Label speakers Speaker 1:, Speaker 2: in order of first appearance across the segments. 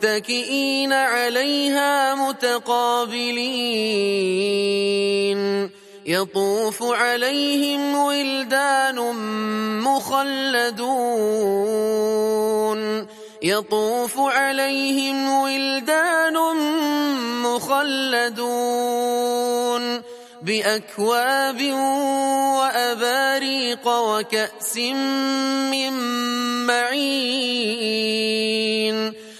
Speaker 1: متكئين عليها متقابلين. يطوف عليهم ولدان مخلدون. يطوف عليهم ولدان مخلدون. بأكواب وأباريق وكأس من معين.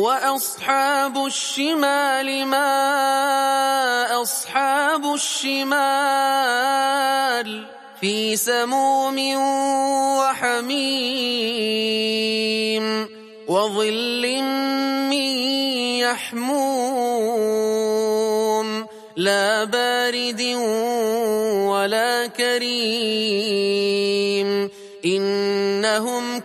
Speaker 1: وأصحاب الشمال ما أصحاب الشمال في سموم وحميم وظل من يحموم لا بارد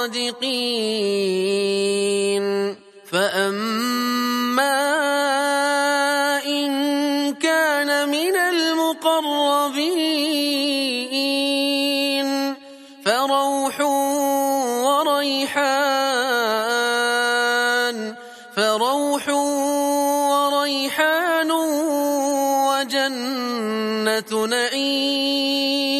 Speaker 1: صادقين فأما إن كان من المقربين. فروح وريحان. فروح وريحان. وجنة نعيم.